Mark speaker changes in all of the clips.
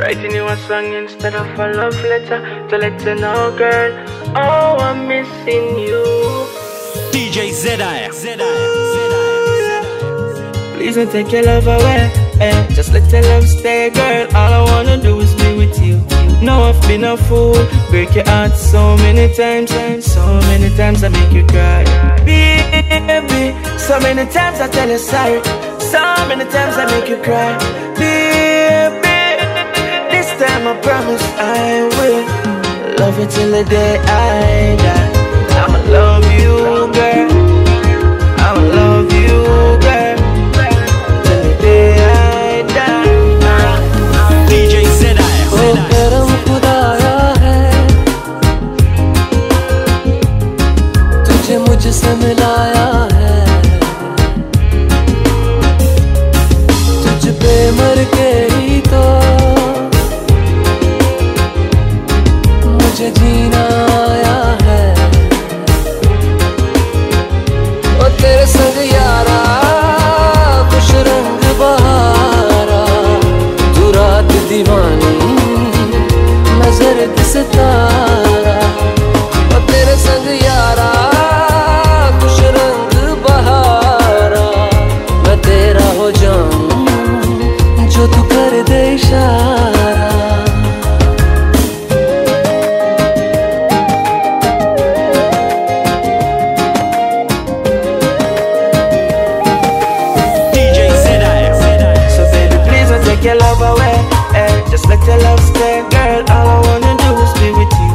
Speaker 1: Writing you a song instead of a love letter to let you know, girl. Oh, I'm missing you.
Speaker 2: DJ ZR.
Speaker 1: Please don't take your love away. Eh. Just let your love stay, girl. All I wanna do is be with you. No, I've been a fool. Break your heart so many times, and so many times I make you cry. Baby, so many times I tell you sorry. So many times I make you cry. you till the day I die. I'ma love you, girl. I'ma love you, girl. Till the day I die.
Speaker 2: DJ ZR.
Speaker 3: ओ करम खुदाया है तुझे मुझसे मिलाया
Speaker 1: 这寂寥。Take your love away. Eh. Just let your love stay, girl. All I wanna do is be with you.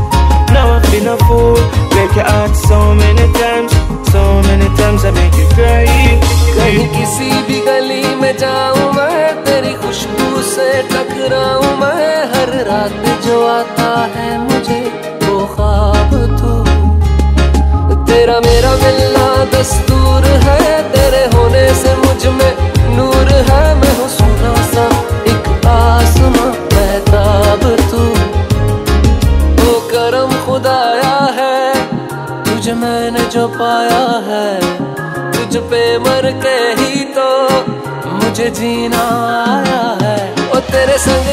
Speaker 1: Now I've been a fool, break your heart so many times, so many times I make you cry.
Speaker 3: कहीं किसी भी गली में जाऊँ मैं तेरी खुशबू से टकराऊं मैं हर रात जो आता है मुझे वो ख्वाब तू तेरा मेरा मिलना दस्तूर मैंने जो पाया है, तुझ पे मर के ही तो मुझे जीना आया है। ओ तेरे संग